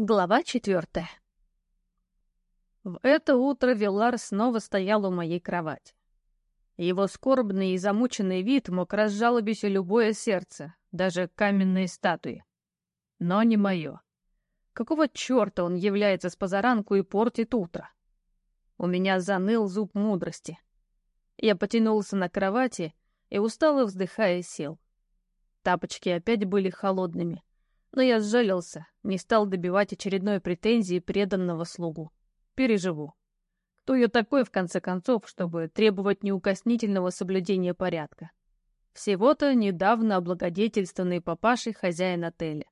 Глава четвертая. В это утро Вилар снова стоял у моей кровати. Его скорбный и замученный вид мог разжалобить любое сердце, даже каменные статуи. Но не мое. Какого черта он является с позаранку и портит утро? У меня заныл зуб мудрости. Я потянулся на кровати и, устало вздыхая, сел. Тапочки опять были холодными. Но я сжалился, не стал добивать очередной претензии преданного слугу. Переживу. Кто я такой, в конце концов, чтобы требовать неукоснительного соблюдения порядка? Всего-то недавно облагодетельственный папашей хозяин отеля.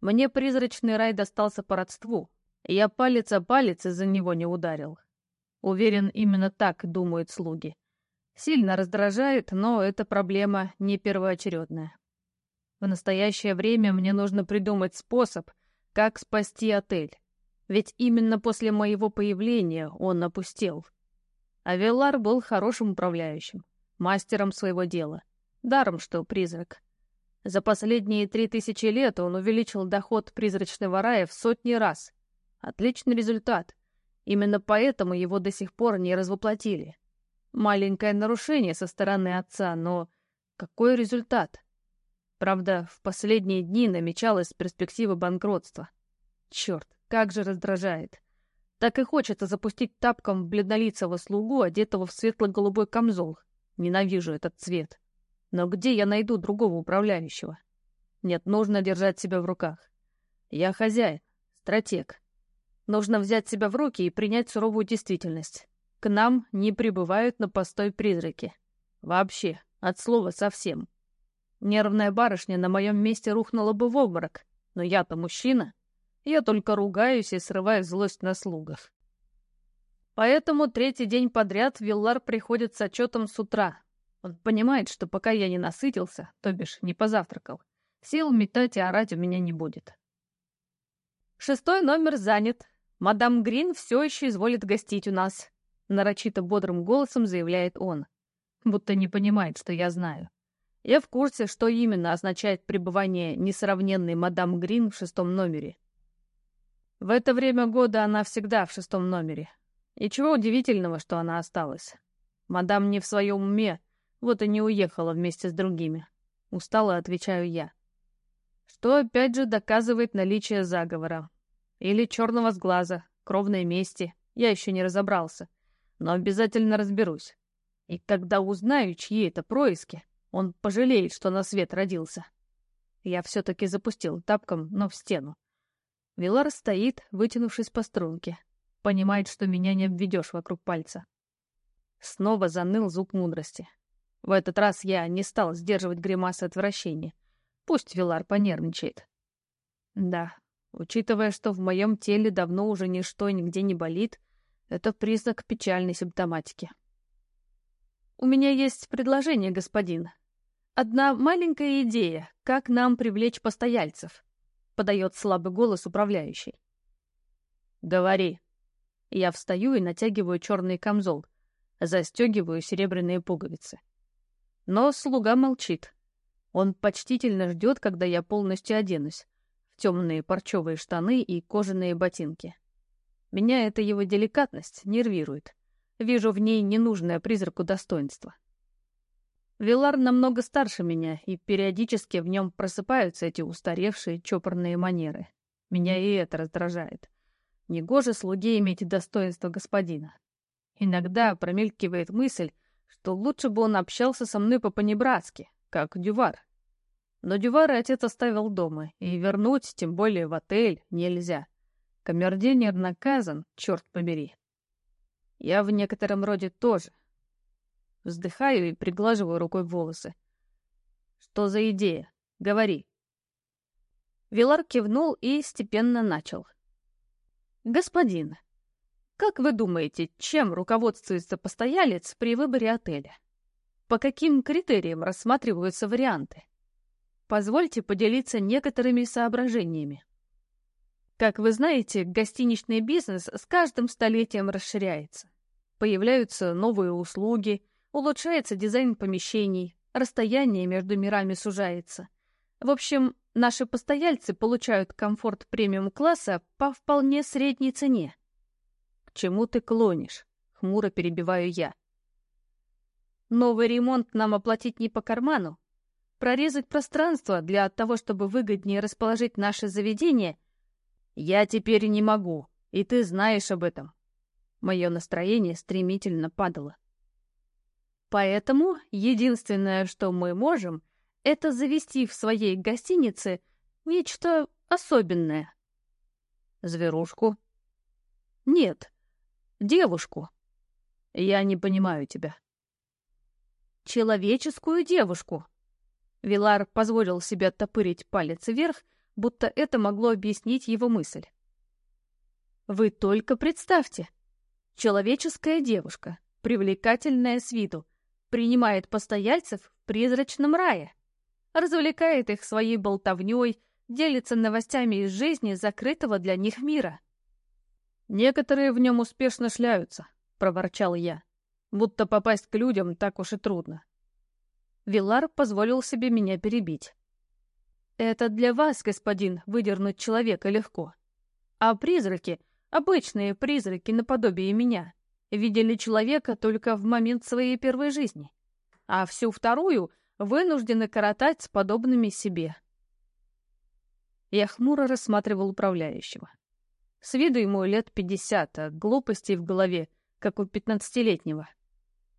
Мне призрачный рай достался по родству, и я палец о палец из-за него не ударил. Уверен, именно так думают слуги. Сильно раздражает, но эта проблема не первоочередная. В настоящее время мне нужно придумать способ, как спасти отель. Ведь именно после моего появления он опустел. А Веллар был хорошим управляющим, мастером своего дела. Даром, что призрак. За последние три тысячи лет он увеличил доход призрачного рая в сотни раз. Отличный результат. Именно поэтому его до сих пор не развоплотили. Маленькое нарушение со стороны отца, но какой результат? Правда, в последние дни намечалась перспектива банкротства. Черт, как же раздражает. Так и хочется запустить тапком бледнолицего слугу, одетого в светло-голубой камзол. Ненавижу этот цвет. Но где я найду другого управляющего? Нет, нужно держать себя в руках. Я хозяин, стратег. Нужно взять себя в руки и принять суровую действительность. К нам не прибывают на постой призраки. Вообще, от слова совсем. Нервная барышня на моем месте рухнула бы в обморок, но я-то мужчина. Я только ругаюсь и срываю злость на слугов. Поэтому третий день подряд Виллар приходит с отчетом с утра. Он понимает, что пока я не насытился, то бишь не позавтракал, сил метать и орать у меня не будет. Шестой номер занят. Мадам Грин все еще изволит гостить у нас. Нарочито бодрым голосом заявляет он. Будто не понимает, что я знаю. Я в курсе, что именно означает пребывание несравненной мадам Грин в шестом номере. В это время года она всегда в шестом номере. И чего удивительного, что она осталась. Мадам не в своем уме, вот и не уехала вместе с другими. Устало отвечаю я. Что опять же доказывает наличие заговора. Или черного сглаза, кровной мести. Я еще не разобрался. Но обязательно разберусь. И когда узнаю, чьи это происки, он пожалеет, что на свет родился. Я все-таки запустил тапком, но в стену. Вилар стоит, вытянувшись по струнке. Понимает, что меня не обведешь вокруг пальца. Снова заныл зуб мудрости. В этот раз я не стал сдерживать гримасы отвращения. Пусть Вилар понервничает. Да, учитывая, что в моем теле давно уже ничто нигде не болит, это признак печальной симптоматики. «У меня есть предложение, господин. Одна маленькая идея, как нам привлечь постояльцев», — подает слабый голос управляющий. «Говори». Я встаю и натягиваю черный камзол, застегиваю серебряные пуговицы. Но слуга молчит. Он почтительно ждет, когда я полностью оденусь, в темные парчевые штаны и кожаные ботинки. Меня эта его деликатность нервирует. Вижу в ней ненужное призраку достоинства. Вилар намного старше меня, и периодически в нем просыпаются эти устаревшие чопорные манеры. Меня и это раздражает. Негоже слуге иметь достоинство господина. Иногда промелькивает мысль, что лучше бы он общался со мной по-понебратски, как Дювар. Но Дювара отец оставил дома, и вернуть, тем более в отель, нельзя. Камердинер наказан, черт побери. Я в некотором роде тоже. Вздыхаю и приглаживаю рукой волосы. Что за идея? Говори. Вилар кивнул и степенно начал. Господин, как вы думаете, чем руководствуется постоялец при выборе отеля? По каким критериям рассматриваются варианты? Позвольте поделиться некоторыми соображениями. Как вы знаете, гостиничный бизнес с каждым столетием расширяется. Появляются новые услуги, улучшается дизайн помещений, расстояние между мирами сужается. В общем, наши постояльцы получают комфорт премиум-класса по вполне средней цене. К чему ты клонишь? Хмуро перебиваю я. Новый ремонт нам оплатить не по карману. Прорезать пространство для того, чтобы выгоднее расположить наше заведение, я теперь не могу, и ты знаешь об этом. Мое настроение стремительно падало. Поэтому единственное, что мы можем, это завести в своей гостинице нечто особенное. Зверушку? Нет, девушку. Я не понимаю тебя. Человеческую девушку. Вилар позволил себе оттопырить палец вверх, будто это могло объяснить его мысль. Вы только представьте. Человеческая девушка, привлекательная с виду, принимает постояльцев в призрачном рае, развлекает их своей болтовней, делится новостями из жизни закрытого для них мира. «Некоторые в нем успешно шляются», — проворчал я, будто попасть к людям так уж и трудно. Вилар позволил себе меня перебить. «Это для вас, господин, выдернуть человека легко. А призраки, обычные призраки наподобие меня, видели человека только в момент своей первой жизни, а всю вторую вынуждены коротать с подобными себе. Я хмуро рассматривал управляющего. С виду ему лет пятьдесят, а глупостей в голове, как у пятнадцатилетнего.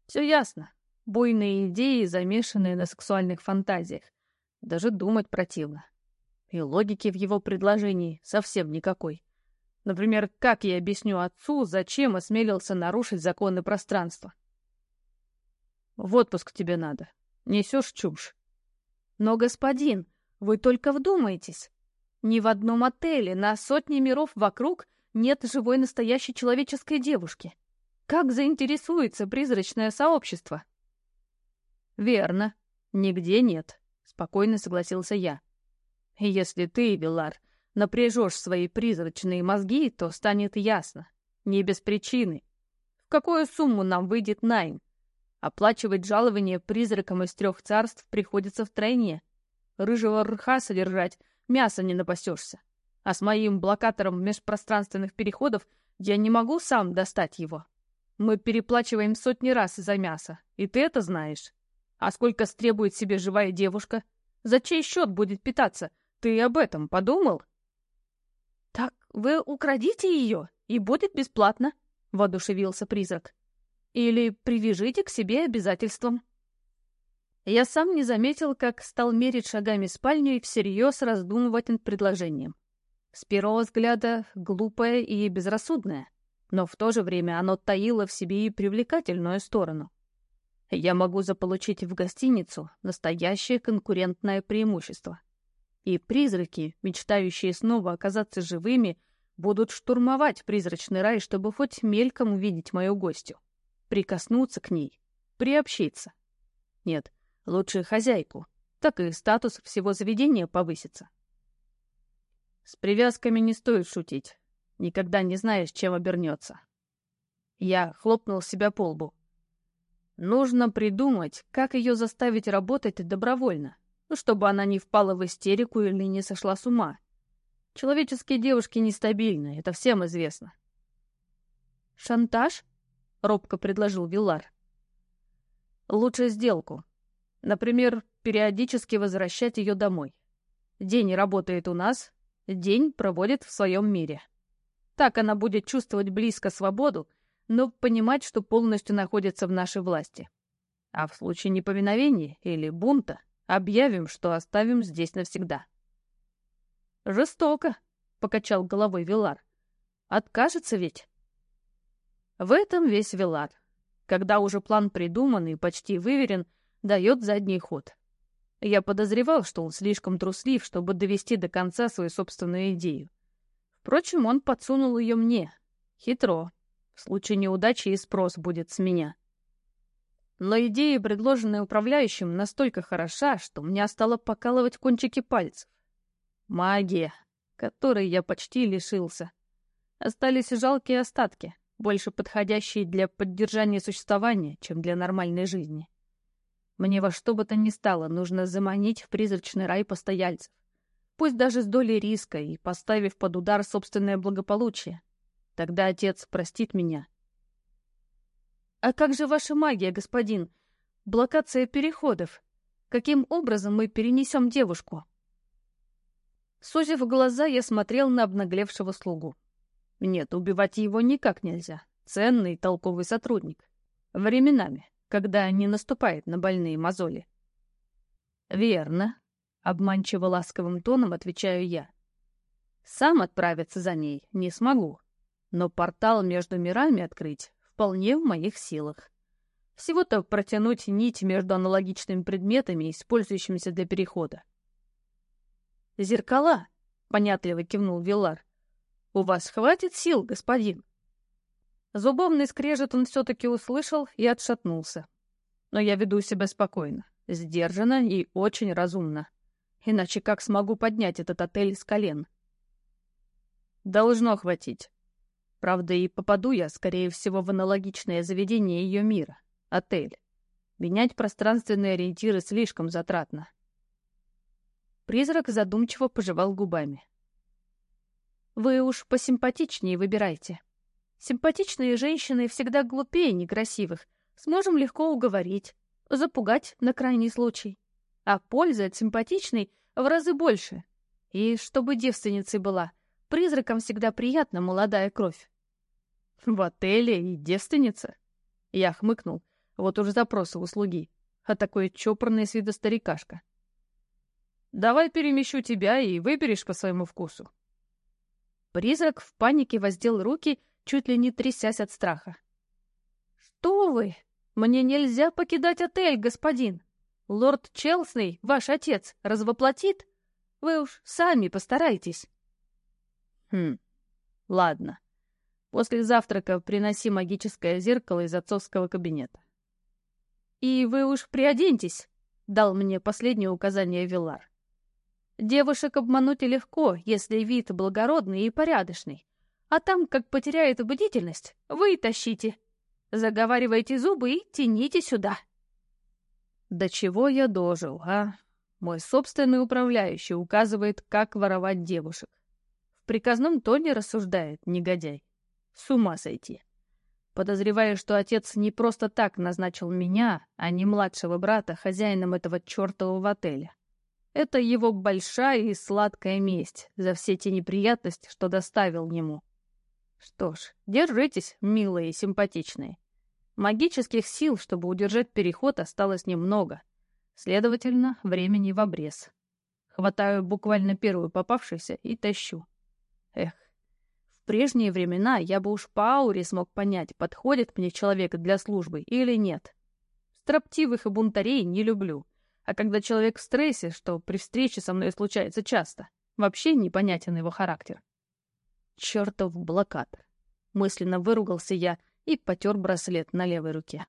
Все ясно. Буйные идеи, замешанные на сексуальных фантазиях. Даже думать противно. И логики в его предложении совсем никакой. Например, как я объясню отцу, зачем осмелился нарушить законы пространства? В отпуск тебе надо. Несешь чушь. Но, господин, вы только вдумайтесь. Ни в одном отеле на сотни миров вокруг нет живой настоящей человеческой девушки. Как заинтересуется призрачное сообщество? Верно, нигде нет, спокойно согласился я. Если ты, Вилар, напряжешь свои призрачные мозги, то станет ясно. Не без причины. В какую сумму нам выйдет найм? Оплачивать жалование призракам из трех царств приходится втройне. Рыжего рха содержать, мяса не напасешься. А с моим блокатором межпространственных переходов я не могу сам достать его. Мы переплачиваем сотни раз за мясо, и ты это знаешь. А сколько стребует себе живая девушка? За чей счет будет питаться? Ты об этом подумал? Так вы украдите ее, и будет бесплатно, — воодушевился призрак. Или привяжите к себе обязательством. Я сам не заметил, как стал мерить шагами спальню и всерьез раздумывать над предложением. С первого взгляда глупое и безрассудное, но в то же время оно таило в себе и привлекательную сторону. Я могу заполучить в гостиницу настоящее конкурентное преимущество. И призраки, мечтающие снова оказаться живыми, будут штурмовать призрачный рай, чтобы хоть мельком увидеть мою гостью прикоснуться к ней, приобщиться. Нет, лучше хозяйку, так и статус всего заведения повысится. С привязками не стоит шутить. Никогда не знаешь, чем обернется. Я хлопнул себя по лбу. Нужно придумать, как ее заставить работать добровольно, ну, чтобы она не впала в истерику или не сошла с ума. Человеческие девушки нестабильны, это всем известно. «Шантаж?» — робко предложил Виллар. «Лучше сделку. Например, периодически возвращать ее домой. День работает у нас, день проводит в своем мире. Так она будет чувствовать близко свободу, но понимать, что полностью находится в нашей власти. А в случае неповиновения или бунта объявим, что оставим здесь навсегда». «Жестоко», — покачал головой Вилар. «Откажется ведь?» В этом весь Вилар. Когда уже план придуман и почти выверен, дает задний ход. Я подозревал, что он слишком труслив, чтобы довести до конца свою собственную идею. Впрочем, он подсунул ее мне. Хитро. В случае неудачи и спрос будет с меня. Но идея, предложенная управляющим, настолько хороша, что мне стало покалывать кончики пальцев. Магия, которой я почти лишился. Остались жалкие остатки больше подходящие для поддержания существования, чем для нормальной жизни. Мне во что бы то ни стало нужно заманить в призрачный рай постояльцев. Пусть даже с долей риска и поставив под удар собственное благополучие. Тогда отец простит меня. «А как же ваша магия, господин? Блокация переходов. Каким образом мы перенесем девушку?» Сузив глаза, я смотрел на обнаглевшего слугу. Нет, убивать его никак нельзя. Ценный, толковый сотрудник. Временами, когда не наступает на больные мозоли. «Верно», — обманчиво ласковым тоном отвечаю я. «Сам отправиться за ней не смогу, но портал между мирами открыть вполне в моих силах. Всего-то протянуть нить между аналогичными предметами, использующимися для перехода. «Зеркала!» — понятливо кивнул Вилар. «У вас хватит сил, господин?» Зубовный скрежет он все-таки услышал и отшатнулся. Но я веду себя спокойно, сдержанно и очень разумно. Иначе как смогу поднять этот отель с колен? Должно хватить. Правда, и попаду я, скорее всего, в аналогичное заведение ее мира — отель. Менять пространственные ориентиры слишком затратно. Призрак задумчиво пожевал губами. «Вы уж посимпатичнее выбирайте. Симпатичные женщины всегда глупее некрасивых. Сможем легко уговорить, запугать на крайний случай. А пользы от симпатичной в разы больше. И чтобы девственницей была, призракам всегда приятна молодая кровь». «В отеле и девственница?» Я хмыкнул. Вот уж запросы услуги. А такой чопорный с вида старикашка. Давай перемещу тебя и выберешь по своему вкусу. Призрак в панике воздел руки, чуть ли не трясясь от страха. «Что вы? Мне нельзя покидать отель, господин! Лорд Челсней, ваш отец, развоплотит? Вы уж сами постарайтесь!» «Хм, ладно. После завтрака приноси магическое зеркало из отцовского кабинета». «И вы уж приоденьтесь», — дал мне последнее указание Вилар. Девушек обмануть легко, если вид благородный и порядочный. А там, как потеряет бдительность, вы и тащите. Заговаривайте зубы и тяните сюда. До чего я дожил, а? Мой собственный управляющий указывает, как воровать девушек. Приказном тоне рассуждает, негодяй. С ума сойти. Подозревая, что отец не просто так назначил меня, а не младшего брата, хозяином этого чертового отеля. Это его большая и сладкая месть за все те неприятности, что доставил ему. Что ж, держитесь, милые и симпатичные. Магических сил, чтобы удержать переход, осталось немного. Следовательно, времени в обрез. Хватаю буквально первую попавшуюся и тащу. Эх, в прежние времена я бы уж по ауре смог понять, подходит мне человек для службы или нет. Строптивых и бунтарей не люблю. А когда человек в стрессе, что при встрече со мной случается часто, вообще непонятен его характер. Чертов блокатор. Мысленно выругался я и потер браслет на левой руке.